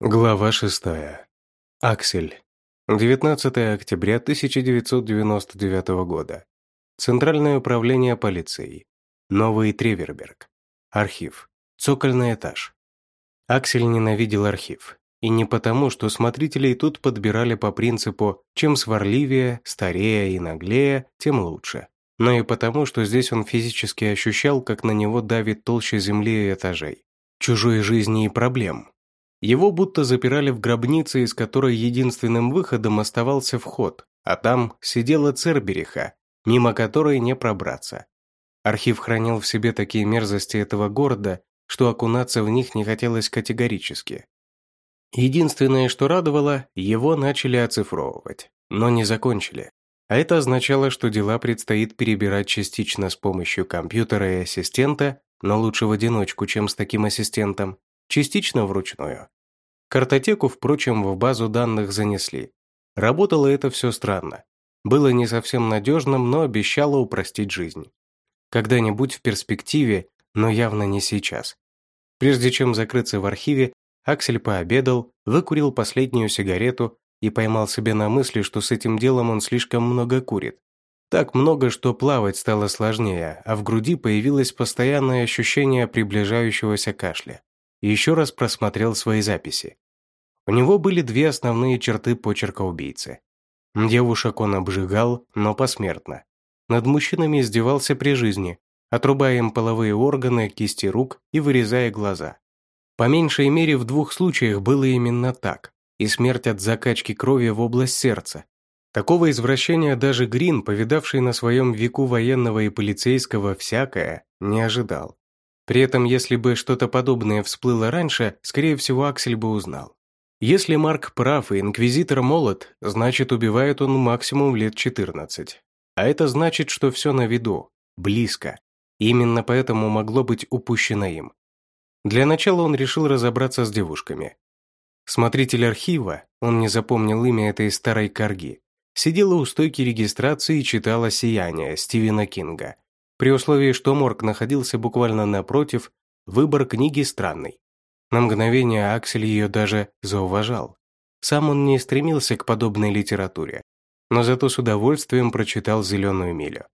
Глава 6. Аксель. 19 октября 1999 года. Центральное управление полицией. Новый Треверберг. Архив. Цокольный этаж. Аксель ненавидел архив. И не потому, что смотрителей тут подбирали по принципу «чем сварливее, старее и наглее, тем лучше», но и потому, что здесь он физически ощущал, как на него давит толще земли и этажей, чужой жизни и проблем, его будто запирали в гробнице, из которой единственным выходом оставался вход, а там сидела Цербериха, мимо которой не пробраться. Архив хранил в себе такие мерзости этого города, что окунаться в них не хотелось категорически. Единственное, что радовало, его начали оцифровывать, но не закончили. А это означало, что дела предстоит перебирать частично с помощью компьютера и ассистента, но лучше в одиночку, чем с таким ассистентом, частично вручную. Картотеку, впрочем, в базу данных занесли. Работало это все странно. Было не совсем надежным, но обещало упростить жизнь. Когда-нибудь в перспективе, но явно не сейчас. Прежде чем закрыться в архиве, Аксель пообедал, выкурил последнюю сигарету и поймал себя на мысли, что с этим делом он слишком много курит. Так много, что плавать стало сложнее, а в груди появилось постоянное ощущение приближающегося кашля еще раз просмотрел свои записи. У него были две основные черты почерка убийцы. Девушек он обжигал, но посмертно. Над мужчинами издевался при жизни, отрубая им половые органы, кисти рук и вырезая глаза. По меньшей мере в двух случаях было именно так, и смерть от закачки крови в область сердца. Такого извращения даже Грин, повидавший на своем веку военного и полицейского всякое, не ожидал. При этом, если бы что-то подобное всплыло раньше, скорее всего, Аксель бы узнал. Если Марк прав и Инквизитор молод, значит, убивает он максимум лет 14. А это значит, что все на виду, близко. именно поэтому могло быть упущено им. Для начала он решил разобраться с девушками. Смотритель архива, он не запомнил имя этой старой корги, сидела у стойки регистрации и читала «Сияние» Стивена Кинга – при условии, что морг находился буквально напротив, выбор книги странный. На мгновение Аксель ее даже зауважал. Сам он не стремился к подобной литературе, но зато с удовольствием прочитал «Зеленую милю».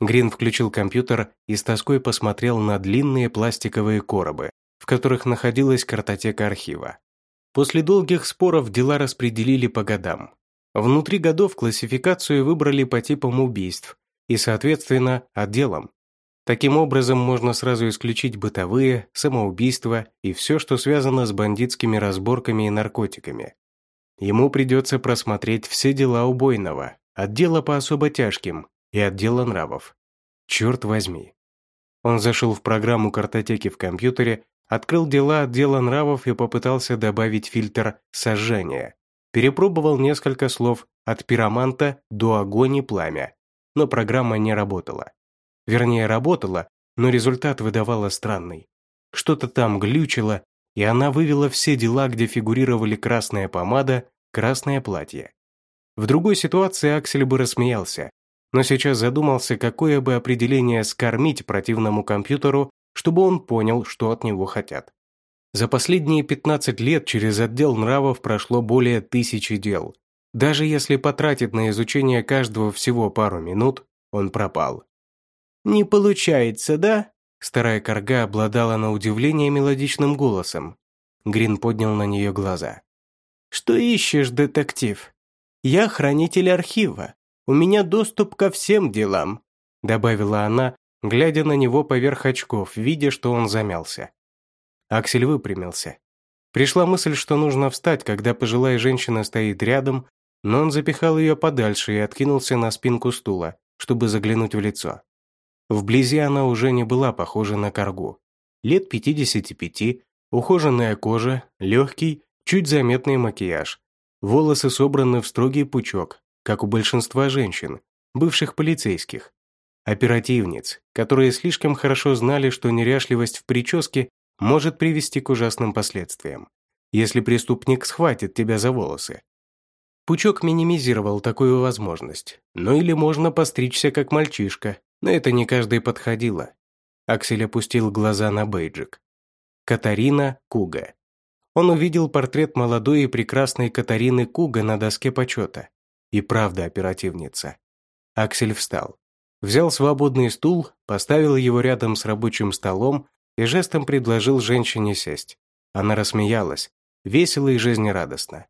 Грин включил компьютер и с тоской посмотрел на длинные пластиковые коробы, в которых находилась картотека архива. После долгих споров дела распределили по годам. Внутри годов классификацию выбрали по типам убийств, и, соответственно, отделом. Таким образом, можно сразу исключить бытовые, самоубийства и все, что связано с бандитскими разборками и наркотиками. Ему придется просмотреть все дела убойного, отдела по особо тяжким и отдела нравов. Черт возьми. Он зашел в программу картотеки в компьютере, открыл дела отдела нравов и попытался добавить фильтр «сожжение». Перепробовал несколько слов от пироманта до огонь и пламя но программа не работала. Вернее, работала, но результат выдавала странный. Что-то там глючило, и она вывела все дела, где фигурировали красная помада, красное платье. В другой ситуации Аксель бы рассмеялся, но сейчас задумался, какое бы определение скормить противному компьютеру, чтобы он понял, что от него хотят. За последние 15 лет через отдел нравов прошло более тысячи дел, даже если потратит на изучение каждого всего пару минут, он пропал. «Не получается, да?» Старая корга обладала на удивление мелодичным голосом. Грин поднял на нее глаза. «Что ищешь, детектив? Я хранитель архива. У меня доступ ко всем делам», добавила она, глядя на него поверх очков, видя, что он замялся. Аксель выпрямился. Пришла мысль, что нужно встать, когда пожилая женщина стоит рядом, но он запихал ее подальше и откинулся на спинку стула, чтобы заглянуть в лицо. Вблизи она уже не была похожа на коргу. Лет 55, ухоженная кожа, легкий, чуть заметный макияж. Волосы собраны в строгий пучок, как у большинства женщин, бывших полицейских. Оперативниц, которые слишком хорошо знали, что неряшливость в прическе может привести к ужасным последствиям, если преступник схватит тебя за волосы. Пучок минимизировал такую возможность. Ну или можно постричься как мальчишка, но это не каждый подходило. Аксель опустил глаза на бейджик. Катарина Куга. Он увидел портрет молодой и прекрасной Катарины Куга на доске почета. И правда оперативница. Аксель встал. Взял свободный стул, поставил его рядом с рабочим столом и жестом предложил женщине сесть. Она рассмеялась, весело и жизнерадостно.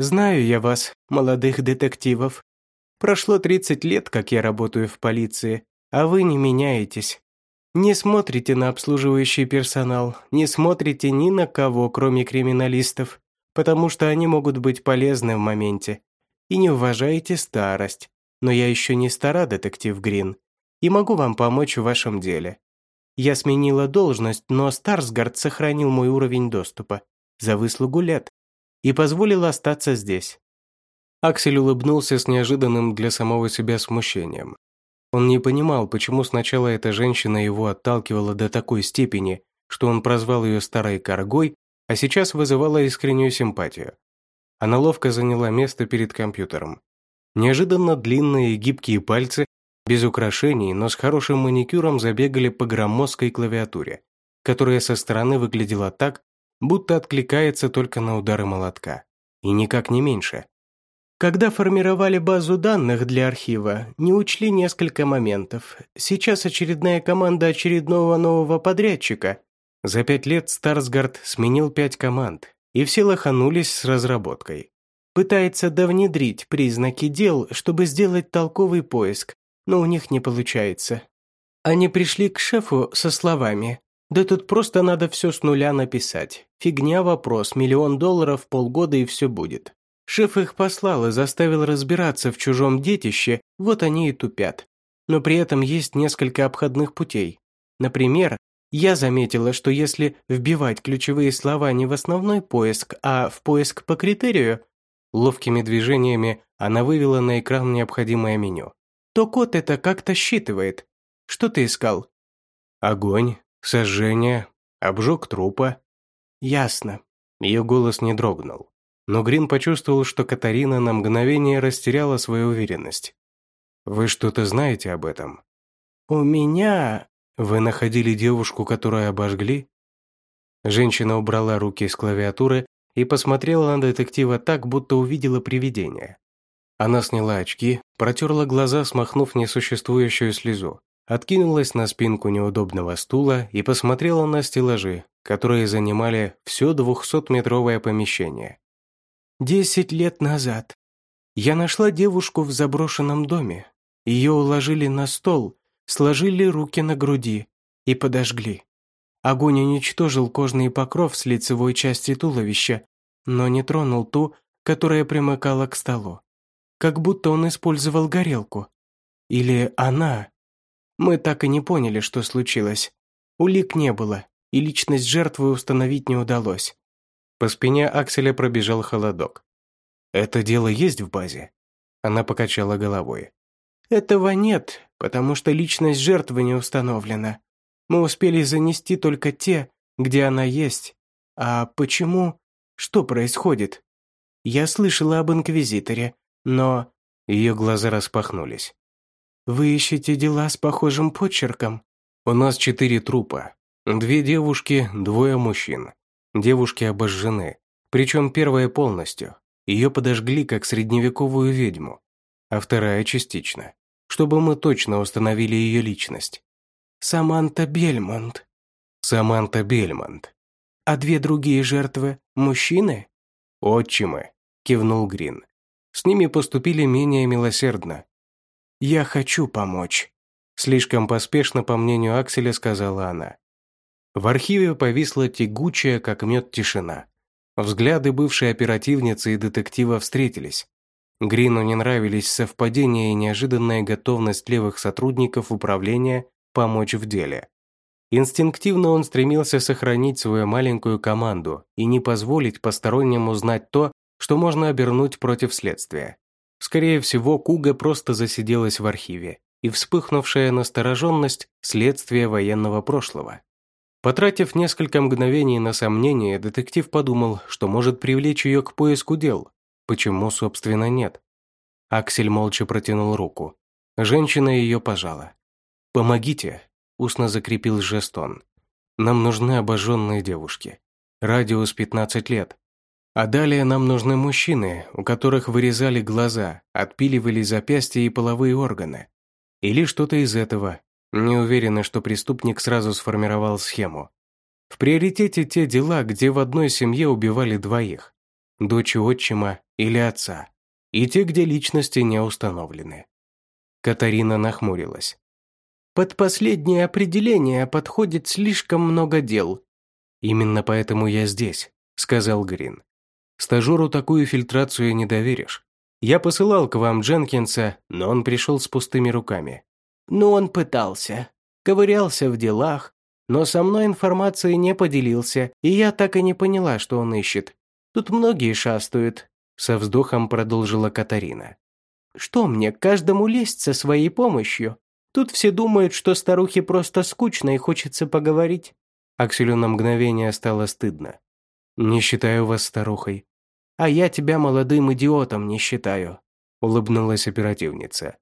«Знаю я вас, молодых детективов. Прошло 30 лет, как я работаю в полиции, а вы не меняетесь. Не смотрите на обслуживающий персонал, не смотрите ни на кого, кроме криминалистов, потому что они могут быть полезны в моменте. И не уважаете старость. Но я еще не стара, детектив Грин, и могу вам помочь в вашем деле. Я сменила должность, но Старсгард сохранил мой уровень доступа за выслугу лет и позволил остаться здесь. Аксель улыбнулся с неожиданным для самого себя смущением. Он не понимал, почему сначала эта женщина его отталкивала до такой степени, что он прозвал ее старой коргой, а сейчас вызывала искреннюю симпатию. Она ловко заняла место перед компьютером. Неожиданно длинные и гибкие пальцы, без украшений, но с хорошим маникюром забегали по громоздкой клавиатуре, которая со стороны выглядела так, будто откликается только на удары молотка. И никак не меньше. Когда формировали базу данных для архива, не учли несколько моментов. Сейчас очередная команда очередного нового подрядчика. За пять лет Старсгард сменил пять команд, и все лоханулись с разработкой. Пытается довнедрить признаки дел, чтобы сделать толковый поиск, но у них не получается. Они пришли к шефу со словами «Да тут просто надо все с нуля написать. Фигня вопрос, миллион долларов, полгода и все будет». Шеф их послал и заставил разбираться в чужом детище, вот они и тупят. Но при этом есть несколько обходных путей. Например, я заметила, что если вбивать ключевые слова не в основной поиск, а в поиск по критерию, ловкими движениями она вывела на экран необходимое меню, то код это как-то считывает. Что ты искал? Огонь, сожжение, обжог трупа. Ясно. Ее голос не дрогнул но Грин почувствовал, что Катарина на мгновение растеряла свою уверенность. «Вы что-то знаете об этом?» «У меня...» «Вы находили девушку, которую обожгли?» Женщина убрала руки с клавиатуры и посмотрела на детектива так, будто увидела привидение. Она сняла очки, протерла глаза, смахнув несуществующую слезу, откинулась на спинку неудобного стула и посмотрела на стеллажи, которые занимали все двухсотметровое помещение. Десять лет назад я нашла девушку в заброшенном доме. Ее уложили на стол, сложили руки на груди и подожгли. Огонь уничтожил кожный покров с лицевой части туловища, но не тронул ту, которая примыкала к столу. Как будто он использовал горелку. Или она. Мы так и не поняли, что случилось. Улик не было, и личность жертвы установить не удалось. По спине Акселя пробежал холодок. «Это дело есть в базе?» Она покачала головой. «Этого нет, потому что личность жертвы не установлена. Мы успели занести только те, где она есть. А почему? Что происходит? Я слышала об Инквизиторе, но...» Ее глаза распахнулись. «Вы ищете дела с похожим почерком?» «У нас четыре трупа. Две девушки, двое мужчин. Девушки обожжены, причем первая полностью. Ее подожгли как средневековую ведьму, а вторая частично, чтобы мы точно установили ее личность. Саманта Бельмонт. Саманта Бельмонт. А две другие жертвы – мужчины? Отчимы, кивнул Грин. С ними поступили менее милосердно. «Я хочу помочь», – слишком поспешно, по мнению Акселя, сказала она. В архиве повисла тягучая, как мед, тишина. Взгляды бывшей оперативницы и детектива встретились. Грину не нравились совпадения и неожиданная готовность левых сотрудников управления помочь в деле. Инстинктивно он стремился сохранить свою маленькую команду и не позволить посторонним узнать то, что можно обернуть против следствия. Скорее всего, Куга просто засиделась в архиве, и вспыхнувшая настороженность – следствие военного прошлого. Потратив несколько мгновений на сомнение, детектив подумал, что может привлечь ее к поиску дел. Почему, собственно, нет? Аксель молча протянул руку. Женщина ее пожала. «Помогите», – устно закрепил жест он. «Нам нужны обожженные девушки». радиус 15 лет. А далее нам нужны мужчины, у которых вырезали глаза, отпиливали запястья и половые органы. Или что-то из этого. Не уверены, что преступник сразу сформировал схему. В приоритете те дела, где в одной семье убивали двоих. Дочь отчима или отца. И те, где личности не установлены. Катарина нахмурилась. Под последнее определение подходит слишком много дел. Именно поэтому я здесь, сказал Грин. Стажеру такую фильтрацию не доверишь. Я посылал к вам Дженкинса, но он пришел с пустыми руками. Ну, он пытался. Ковырялся в делах, но со мной информацией не поделился, и я так и не поняла, что он ищет. Тут многие шастают», – со вздохом продолжила Катарина. «Что мне, каждому лезть со своей помощью? Тут все думают, что старухе просто скучно и хочется поговорить». Акселю на мгновение стало стыдно. «Не считаю вас старухой». «А я тебя молодым идиотом не считаю», – улыбнулась оперативница.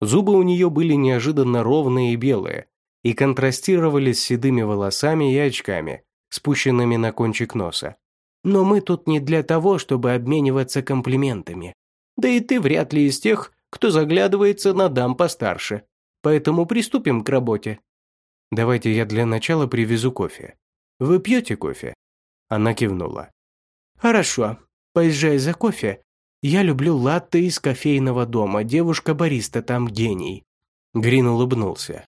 Зубы у нее были неожиданно ровные и белые, и контрастировали с седыми волосами и очками, спущенными на кончик носа. «Но мы тут не для того, чтобы обмениваться комплиментами. Да и ты вряд ли из тех, кто заглядывается на дам постарше. Поэтому приступим к работе». «Давайте я для начала привезу кофе. Вы пьете кофе?» Она кивнула. «Хорошо. Поезжай за кофе. Я люблю латте из кофейного дома. Девушка-бариста там гений». Грин улыбнулся.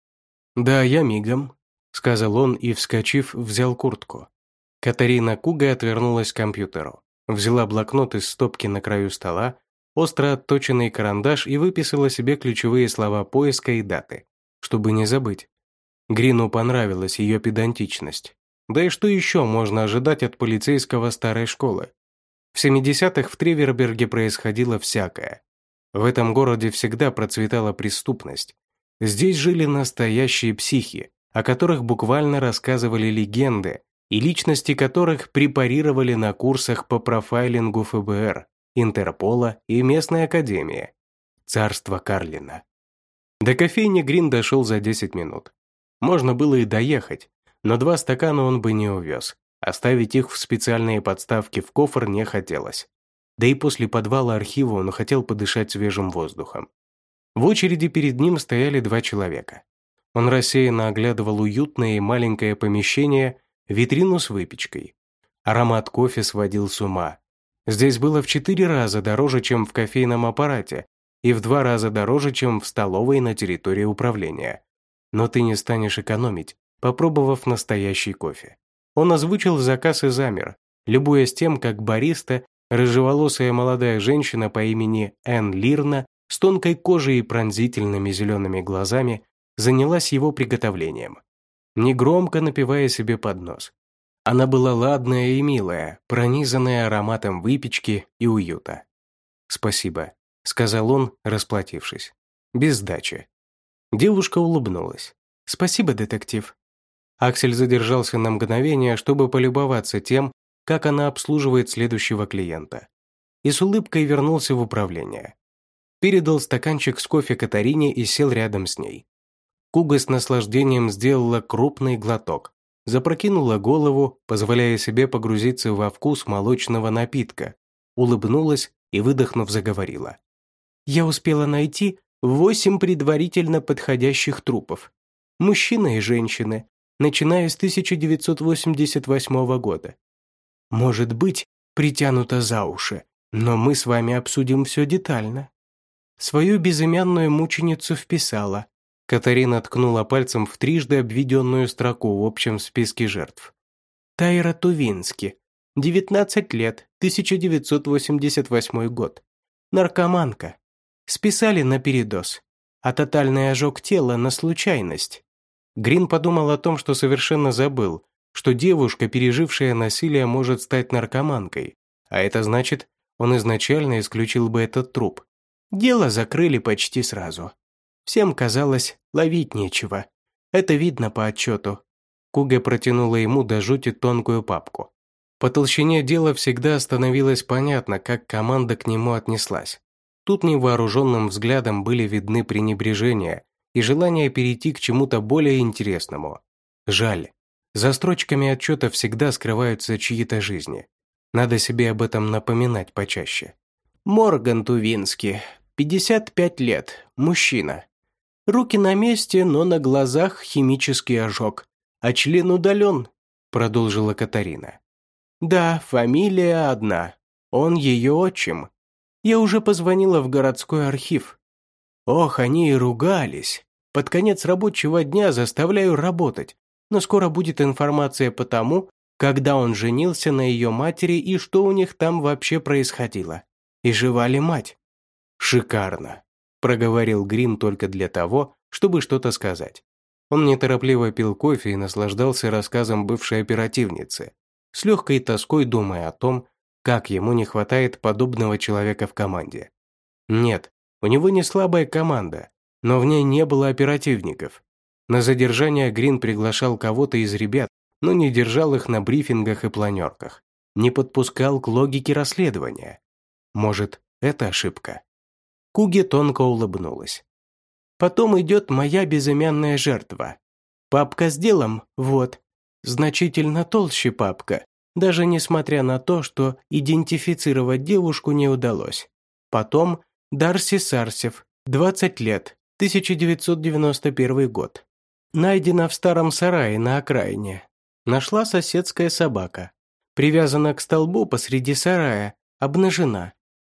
«Да, я мигом», – сказал он и, вскочив, взял куртку. Катарина Куга отвернулась к компьютеру, взяла блокнот из стопки на краю стола, остро отточенный карандаш и выписала себе ключевые слова поиска и даты, чтобы не забыть. Грину понравилась ее педантичность. Да и что еще можно ожидать от полицейского старой школы? В 70-х в Треверберге происходило всякое. В этом городе всегда процветала преступность, Здесь жили настоящие психи, о которых буквально рассказывали легенды, и личности которых препарировали на курсах по профайлингу ФБР, Интерпола и местной академии. Царство Карлина. До кофейни Грин дошел за 10 минут. Можно было и доехать, но два стакана он бы не увез. Оставить их в специальные подставки в кофр не хотелось. Да и после подвала архива он хотел подышать свежим воздухом. В очереди перед ним стояли два человека. Он рассеянно оглядывал уютное и маленькое помещение, витрину с выпечкой. Аромат кофе сводил с ума. Здесь было в четыре раза дороже, чем в кофейном аппарате, и в два раза дороже, чем в столовой на территории управления. Но ты не станешь экономить, попробовав настоящий кофе. Он озвучил заказ и замер, любуясь тем, как бариста, рыжеволосая молодая женщина по имени Энн Лирна, с тонкой кожей и пронзительными зелеными глазами, занялась его приготовлением, негромко напивая себе под нос. Она была ладная и милая, пронизанная ароматом выпечки и уюта. «Спасибо», — сказал он, расплатившись. «Без сдачи». Девушка улыбнулась. «Спасибо, детектив». Аксель задержался на мгновение, чтобы полюбоваться тем, как она обслуживает следующего клиента. И с улыбкой вернулся в управление передал стаканчик с кофе Катарине и сел рядом с ней. Куга с наслаждением сделала крупный глоток, запрокинула голову, позволяя себе погрузиться во вкус молочного напитка, улыбнулась и, выдохнув, заговорила. «Я успела найти восемь предварительно подходящих трупов. Мужчины и женщины, начиная с 1988 года. Может быть, притянуто за уши, но мы с вами обсудим все детально». Свою безымянную мученицу вписала. Катарина ткнула пальцем в трижды обведенную строку в общем списке жертв. Тайра Тувински. 19 лет, 1988 год. Наркоманка. Списали на передоз. А тотальный ожог тела на случайность. Грин подумал о том, что совершенно забыл, что девушка, пережившая насилие, может стать наркоманкой. А это значит, он изначально исключил бы этот труп. Дело закрыли почти сразу. Всем казалось, ловить нечего. Это видно по отчету. Куга протянула ему до жути тонкую папку. По толщине дела всегда становилось понятно, как команда к нему отнеслась. Тут невооруженным взглядом были видны пренебрежение и желание перейти к чему-то более интересному. Жаль. За строчками отчета всегда скрываются чьи-то жизни. Надо себе об этом напоминать почаще. Морган Тувински, 55 лет, мужчина. Руки на месте, но на глазах химический ожог. А член удален, продолжила Катарина. Да, фамилия одна. Он ее отчим. Я уже позвонила в городской архив. Ох, они и ругались. Под конец рабочего дня заставляю работать, но скоро будет информация по тому, когда он женился на ее матери и что у них там вообще происходило. И жива ли мать? Шикарно, проговорил Грин только для того, чтобы что-то сказать. Он неторопливо пил кофе и наслаждался рассказом бывшей оперативницы, с легкой тоской думая о том, как ему не хватает подобного человека в команде. Нет, у него не слабая команда, но в ней не было оперативников. На задержание Грин приглашал кого-то из ребят, но не держал их на брифингах и планерках. Не подпускал к логике расследования. Может, это ошибка? Куги тонко улыбнулась. Потом идет моя безымянная жертва. Папка с делом, вот. Значительно толще папка, даже несмотря на то, что идентифицировать девушку не удалось. Потом Дарси Сарсев, 20 лет, 1991 год. Найдена в старом сарае на окраине. Нашла соседская собака. Привязана к столбу посреди сарая, обнажена.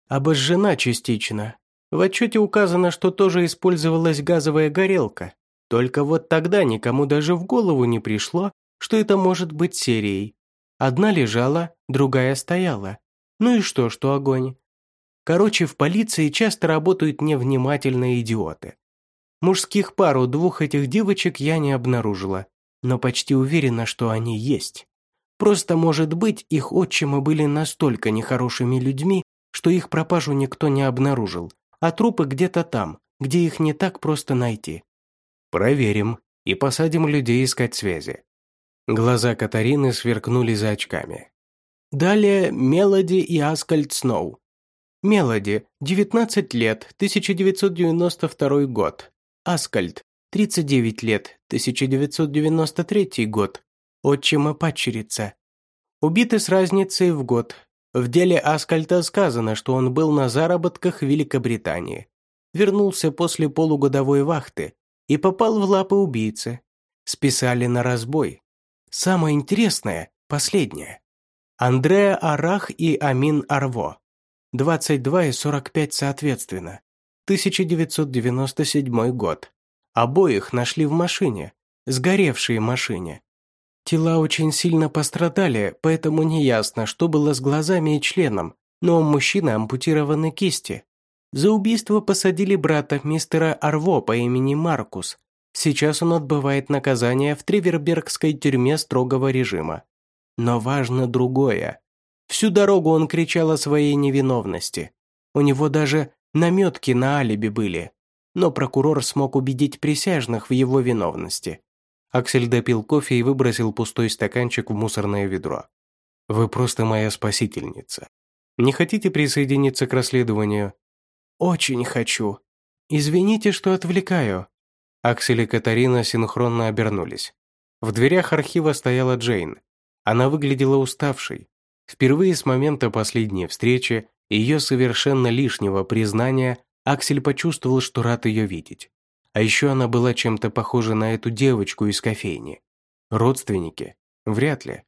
Обожжена частично. В отчете указано, что тоже использовалась газовая горелка. Только вот тогда никому даже в голову не пришло, что это может быть серией. Одна лежала, другая стояла. Ну и что, что огонь? Короче, в полиции часто работают невнимательные идиоты. Мужских пар у двух этих девочек я не обнаружила, но почти уверена, что они есть. Просто, может быть, их отчимы были настолько нехорошими людьми, что их пропажу никто не обнаружил, а трупы где-то там, где их не так просто найти. Проверим и посадим людей искать связи. Глаза Катарины сверкнули за очками. Далее Мелоди и Аскальд Сноу. Мелоди, 19 лет, 1992 год. Аскальд, 39 лет, 1993 год. Отчим и падчерица. Убиты с разницей в год. В деле Аскальта сказано, что он был на заработках в Великобритании. Вернулся после полугодовой вахты и попал в лапы убийцы. Списали на разбой. Самое интересное – последнее. Андреа Арах и Амин Арво. 22 и 45 соответственно. 1997 год. Обоих нашли в машине, сгоревшей машине. Тела очень сильно пострадали, поэтому неясно, что было с глазами и членом, но у мужчины ампутированы кисти. За убийство посадили брата мистера Арво по имени Маркус. Сейчас он отбывает наказание в Тривербергской тюрьме строгого режима. Но важно другое. Всю дорогу он кричал о своей невиновности. У него даже наметки на алиби были. Но прокурор смог убедить присяжных в его виновности. Аксель допил кофе и выбросил пустой стаканчик в мусорное ведро. «Вы просто моя спасительница. Не хотите присоединиться к расследованию?» «Очень хочу. Извините, что отвлекаю». Аксель и Катарина синхронно обернулись. В дверях архива стояла Джейн. Она выглядела уставшей. Впервые с момента последней встречи ее совершенно лишнего признания Аксель почувствовал, что рад ее видеть. А еще она была чем-то похожа на эту девочку из кофейни. Родственники? Вряд ли.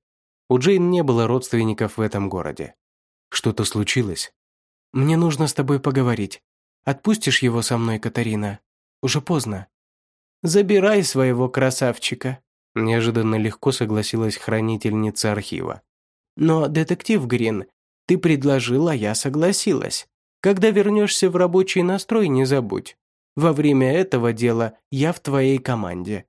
У Джейн не было родственников в этом городе. Что-то случилось? Мне нужно с тобой поговорить. Отпустишь его со мной, Катарина? Уже поздно. Забирай своего красавчика. Неожиданно легко согласилась хранительница архива. Но, детектив Грин, ты предложила, я согласилась. Когда вернешься в рабочий настрой, не забудь. Во время этого дела я в твоей команде.